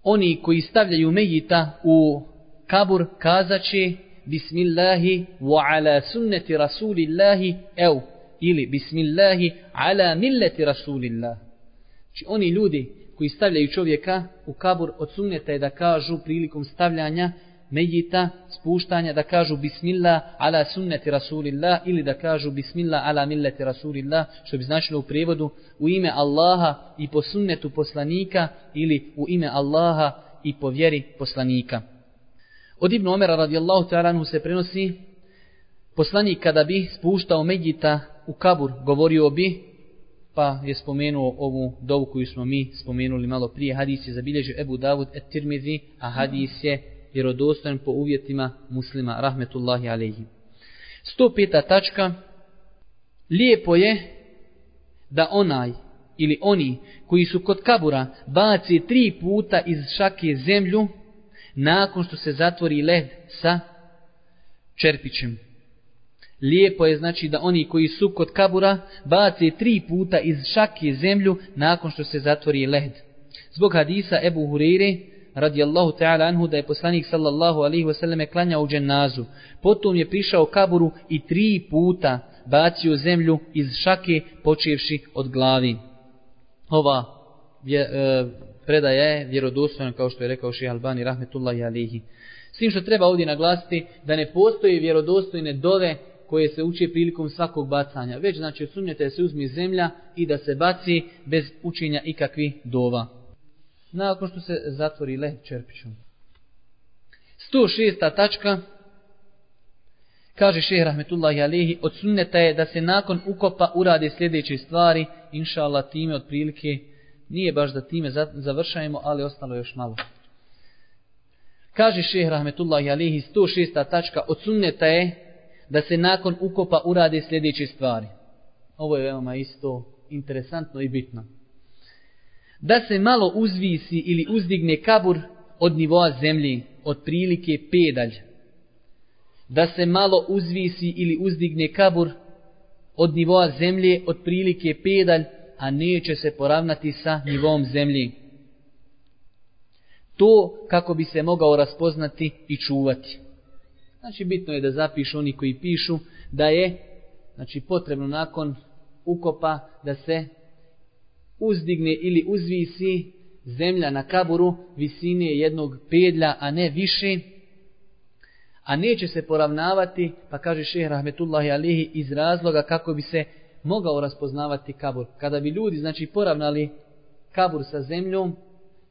oni koji stavljaju mejita u kabur kazaće Bismillahi wa ala sunneti Rasulillahi ev ili Bismillahi ala milleti Rasulillah. Znači oni ljudi koji stavljaju čovjeka u kabur od sunneta je da kažu prilikom stavljanja mejita, spuštanja, da kažu Bismillah ala sunneti Rasulillah ili da kažu Bismillah ala milleti Rasulillah, što bi značilo u prijevodu u ime Allaha i po sunnetu poslanika ili u ime Allaha i po vjeri poslanika. Od Ibn Omera radijallahu ta'ala se prenosi poslanik kada bi spuštao mejita u kabur, govorio bi pa je spomenuo ovu dovu koju smo mi spomenuli malo prije. Hadis je zabilježio Ebu Davud et Tirmizi, a hadis je vjerodostojan po uvjetima muslima, rahmetullahi alaihi. 105. tačka. Lijepo je da onaj ili oni koji su kod kabura baci tri puta iz šake zemlju nakon što se zatvori led sa čerpićem. Lijepo je znači da oni koji su kod kabura bace tri puta iz šake zemlju nakon što se zatvori led. Zbog hadisa Ebu Hureyre radijallahu ta'ala anhu da je poslanik sallallahu alaihi wasallam klanjao u džennazu. Potom je prišao kaburu i tri puta bacio zemlju iz šake počevši od glavi. Ova je, e, predaja je vjerodostojna kao što je rekao ših Albani rahmetullahi alaihi. S tim što treba ovdje naglasiti da ne postoji vjerodostojne dove koje se uče prilikom svakog bacanja. Već znači sunnjete se uzmi zemlja i da se baci bez učenja ikakvi dova. Nakon što se zatvori leh čerpićom. 106. tačka kaže šehr Rahmetullahi Alehi od sunneta je da se nakon ukopa urade sljedeće stvari inša Allah time otprilike nije baš da time završajemo ali ostalo još malo. Kaže šehr Rahmetullahi Alehi 106. tačka od sunneta je da se nakon ukopa urade sljedeće stvari. Ovo je veoma isto interesantno i bitno. Da se malo uzvisi ili uzdigne kabur od nivoa zemlji, od prilike pedalj. Da se malo uzvisi ili uzdigne kabur od nivoa zemlje, od prilike pedalj, a neće se poravnati sa nivom zemlji. To kako bi se mogao raspoznati i čuvati. Znači bitno je da zapišu oni koji pišu da je znači potrebno nakon ukopa da se uzdigne ili uzvisi zemlja na kaburu visine jednog pedlja, a ne više, a neće se poravnavati, pa kaže šehr Rahmetullahi Alihi, iz razloga kako bi se mogao raspoznavati kabur. Kada bi ljudi znači poravnali kabur sa zemljom,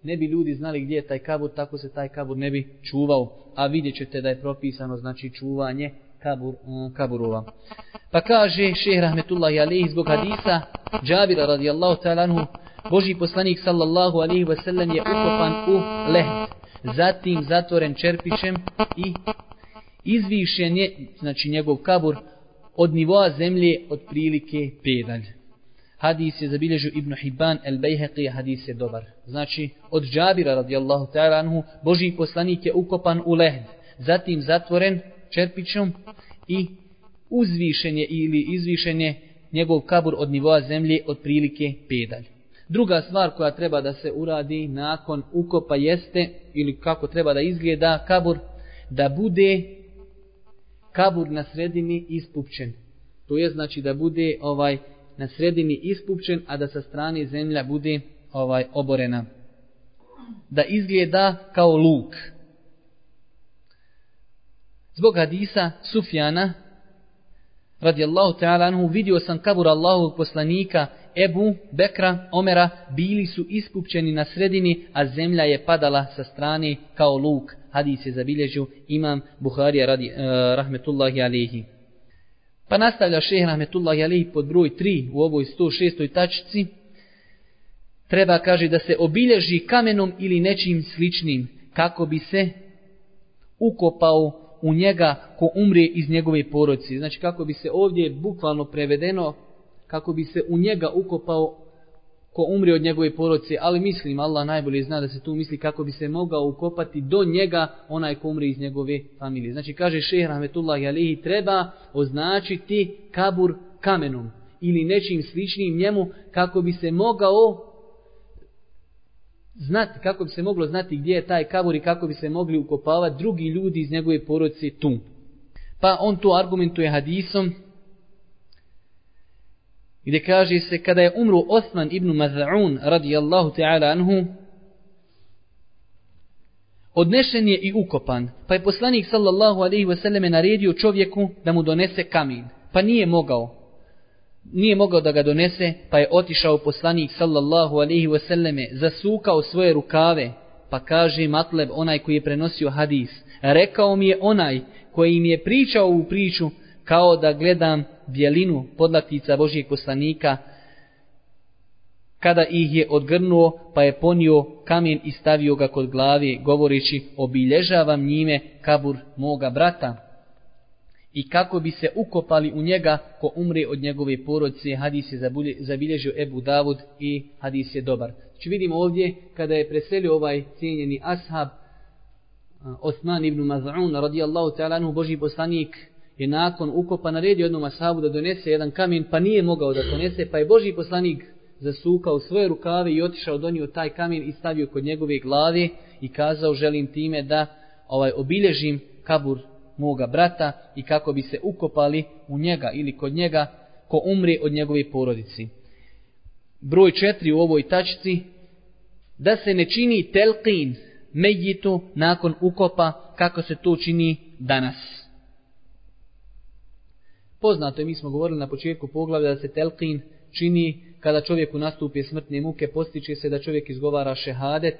ne bi ljudi znali gdje je taj kabur, tako se taj kabur ne bi čuvao. A vidjet ćete da je propisano znači čuvanje kabur, um, kaburova. Pa kaže šehr Rahmetullahi alihi zbog hadisa Džabira radijallahu ta'ala anhu Boži poslanik sallallahu alihi wasallam je ukopan u lehd. Zatim zatvoren čerpićem i izvišen je, znači njegov kabur, od nivoa zemlje od prilike pedalj hadis je zabilježio Ibn Hibban el Bejheqi, hadis je dobar. Znači, od Džabira radijallahu ta'ala anhu, Boži poslanik je ukopan u lehd, zatim zatvoren čerpićom i uzvišen je ili izvišen je njegov kabur od nivoa zemlje otprilike pedalj. Druga stvar koja treba da se uradi nakon ukopa jeste, ili kako treba da izgleda kabur, da bude kabur na sredini ispupčen. To je znači da bude ovaj na sredini ispupčen, a da sa strane zemlja bude ovaj oborena. Da izgleda kao luk. Zbog hadisa Sufjana, radijallahu ta'ala anhu, vidio sam kabur Allahu poslanika Ebu, Bekra, Omera, bili su ispupčeni na sredini, a zemlja je padala sa strane kao luk. Hadis je zabilježio imam Buharija radi, uh, rahmetullahi alihi. Pa nastavlja šeh rahmetullahi alihi pod broj 3 u ovoj 106. tačici. treba, kaže, da se obilježi kamenom ili nečim sličnim, kako bi se ukopao u njega ko umre iz njegove poroci. Znači, kako bi se ovdje bukvalno prevedeno, kako bi se u njega ukopao ko umre od njegove poroci, ali mislim, Allah najbolje zna da se tu misli kako bi se mogao ukopati do njega onaj ko umre iz njegove familije. Znači, kaže šehr Rahmetullah Jalihi, treba označiti kabur kamenom ili nečim sličnim njemu kako bi se mogao znati, kako bi se moglo znati gdje je taj kabur i kako bi se mogli ukopavati drugi ljudi iz njegove porodice tu. Pa on to argumentuje hadisom gdje kaže se kada je umro Osman ibn Maz'un radijallahu ta'ala anhu odnešen je i ukopan. Pa je poslanik sallallahu alaihi wasallam naredio čovjeku da mu donese kamin pa nije mogao nije mogao da ga donese, pa je otišao poslanik sallallahu alaihi wasallame, zasukao svoje rukave, pa kaže Matleb, onaj koji je prenosio hadis, rekao mi je onaj koji mi je pričao u priču, kao da gledam bjelinu podlaktica Božijeg poslanika, kada ih je odgrnuo, pa je ponio kamen i stavio ga kod glavi, govoreći, obilježavam njime kabur moga brata i kako bi se ukopali u njega ko umre od njegove porodice, hadis je zabilježio Ebu Davud i hadis je dobar. Znači vidimo ovdje kada je preselio ovaj cijenjeni ashab Osman ibn Maz'un radijallahu ta'ala anhu Boži poslanik je nakon ukopa naredio jednom ashabu da donese jedan kamen pa nije mogao da donese pa je Boži poslanik zasukao svoje rukave i otišao donio taj kamen i stavio kod njegove glave i kazao želim time da ovaj obilježim kabur moga brata i kako bi se ukopali u njega ili kod njega ko umri od njegove porodici. Broj četiri u ovoj tačci da se ne čini telqin medjitu nakon ukopa kako se to čini danas. Poznato je, mi smo govorili na početku poglavlja da se telqin čini kada čovjeku nastupi smrtne muke, postiče se da čovjek izgovara šehadet,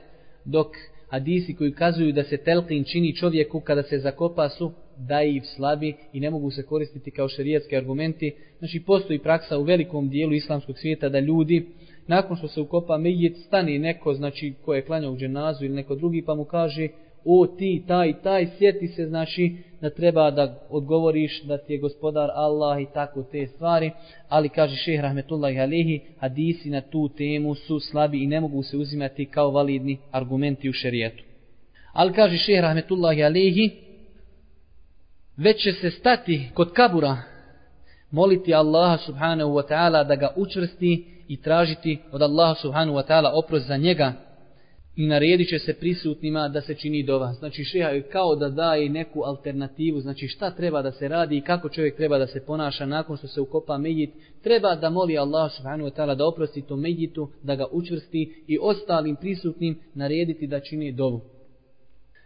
dok hadisi koji kazuju da se telqin čini čovjeku kada se zakopa su daiv, slabi i ne mogu se koristiti kao šerijatski argumenti. Znači, postoji praksa u velikom dijelu islamskog svijeta da ljudi, nakon što se ukopa mejit, stani neko, znači, ko je klanjao u dženazu ili neko drugi, pa mu kaže, o ti, taj, taj, sjeti se, znači, da treba da odgovoriš da ti je gospodar Allah i tako te stvari, ali kaže šehr Rahmetullahi Alihi, hadisi na tu temu su slabi i ne mogu se uzimati kao validni argumenti u šerijetu. Ali kaže šehr Rahmetullahi Alihi, već će se stati kod kabura, moliti Allaha subhanahu wa ta'ala da ga učvrsti i tražiti od Allaha subhanahu wa ta'ala oprost za njega i naredit će se prisutnima da se čini dova. Znači šeha je kao da daje neku alternativu, znači šta treba da se radi i kako čovjek treba da se ponaša nakon što se ukopa medjit. Treba da moli Allah subhanahu wa ta'ala da oprosti to medjitu, da ga učvrsti i ostalim prisutnim narediti da čini dovu.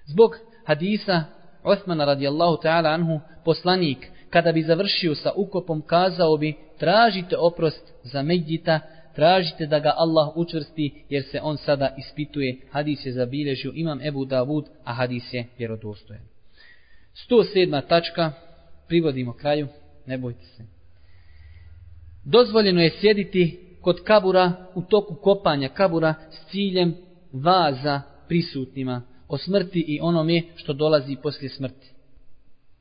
Zbog hadisa Osmana radijallahu ta'ala anhu, poslanik, kada bi završio sa ukopom, kazao bi, tražite oprost za Medjita, tražite da ga Allah učvrsti, jer se on sada ispituje. Hadis je zabilježio imam Ebu Davud, a hadis je vjerodostojen. 107. tačka, privodimo kraju, ne bojte se. Dozvoljeno je sjediti kod kabura u toku kopanja kabura s ciljem vaza prisutnima o smrti i onome što dolazi poslije smrti.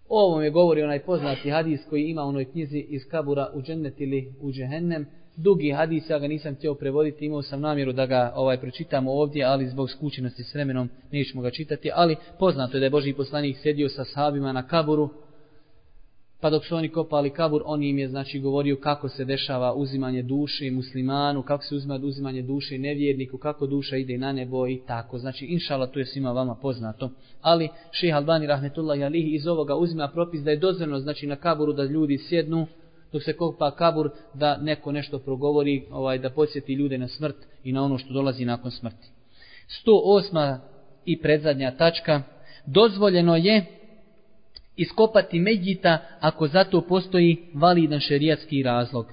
ovom je govori onaj poznati hadis koji ima u onoj knjizi iz kabura u džennet ili u džehennem. Dugi hadis, ja ga nisam htio prevoditi, imao sam namjeru da ga ovaj pročitamo ovdje, ali zbog skučenosti s vremenom nećemo ga čitati. Ali poznato je da je Boži poslanik sedio sa sahabima na kaburu, pa dok su oni kopali kabur, on im je znači govorio kako se dešava uzimanje duše muslimanu, kako se uzima uzimanje duše nevjerniku, kako duša ide na nebo i tako. Znači, inšala, to je svima vama poznato. Ali, ših Albani Rahmetullah Alihi iz ovoga uzima propis da je dozvoljeno znači na kaburu da ljudi sjednu, dok se kopa kabur, da neko nešto progovori, ovaj da podsjeti ljude na smrt i na ono što dolazi nakon smrti. 108. i predzadnja tačka. Dozvoljeno je iskopati Medjita ako zato postoji validan šerijatski razlog.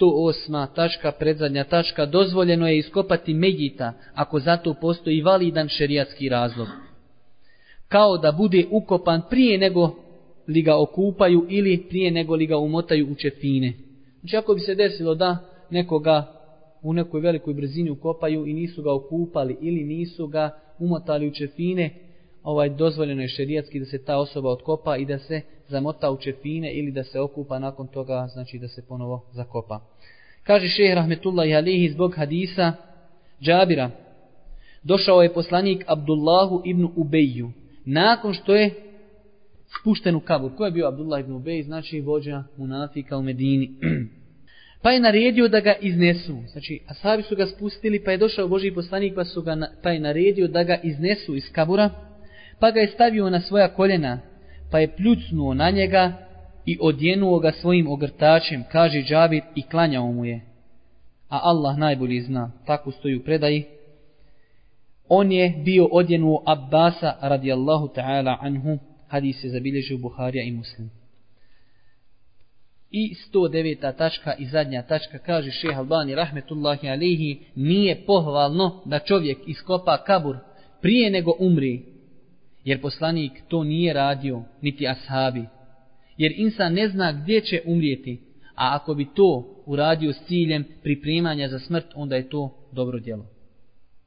108. tačka, predzadnja tačka, dozvoljeno je iskopati Medjita ako zato postoji validan šerijatski razlog. Kao da bude ukopan prije nego li ga okupaju ili prije nego li ga umotaju u čefine. Znači ako bi se desilo da nekoga u nekoj velikoj brzini ukopaju i nisu ga okupali ili nisu ga umotali u čefine, ovaj dozvoljeno je šerijatski da se ta osoba otkopa i da se zamota u čefine ili da se okupa nakon toga, znači da se ponovo zakopa. Kaže šehr Rahmetullahi Alihi zbog hadisa Džabira, došao je poslanik Abdullahu ibn Ubeju, nakon što je spušten u kabur. Ko je bio Abdullah ibn Ubej? Znači vođa munafika u Medini. pa je naredio da ga iznesu. Znači, asabi su ga spustili, pa je došao Boži poslanik, pa, su ga, pa je naredio da ga iznesu iz kabura, pa ga je stavio na svoja koljena, pa je pljucnuo na njega i odjenuo ga svojim ogrtačem, kaže Džabir, i klanjao mu je. A Allah najbolji zna, tako stoji u predaji. On je bio odjenuo Abbasa radijallahu ta'ala anhu, hadis je zabilježio Buharija i Muslim. I 109. tačka i zadnja tačka kaže šeha Albani rahmetullahi alihi nije pohvalno da čovjek iskopa kabur prije nego umri jer poslanik to nije radio niti ashabi jer insan ne zna gdje će umrijeti a ako bi to uradio s ciljem pripremanja za smrt onda je to dobro djelo.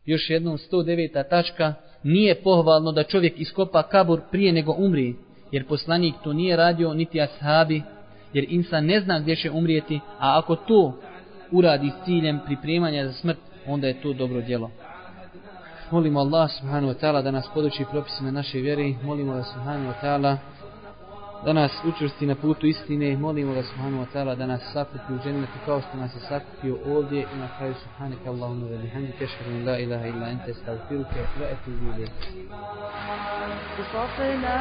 Još jednom 109. tačka nije pohvalno da čovjek iskopa kabur prije nego umri, jer poslanik to nije radio niti ashabi, jer insan ne zna gdje će umrijeti, a ako to uradi s ciljem pripremanja za smrt, onda je to dobro djelo. Molimo Allah subhanahu wa ta'ala da nas poduči propisima naše vjere, molimo da subhanahu wa ta'ala da nas učvrsti na putu istine, molimo ga subhanahu wa ta'ala da nas sakupi u džennetu kao što nas je sakupio ovdje i na kraju subhanaka Allahumma wa bihamdika ashhadu an la ilaha illa anta astaghfiruka wa atubu ilayk. بصفنا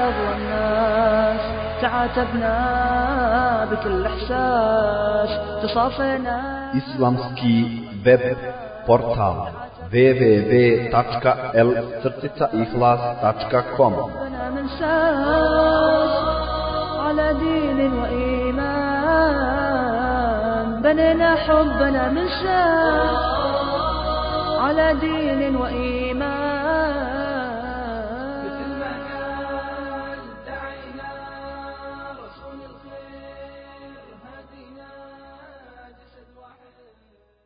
يضوى الناس تعاتبنا بكل احساس تصافنا Islamski من ساس على دين وإيمان. بنينا حبنا من ساس على دين وإيمان.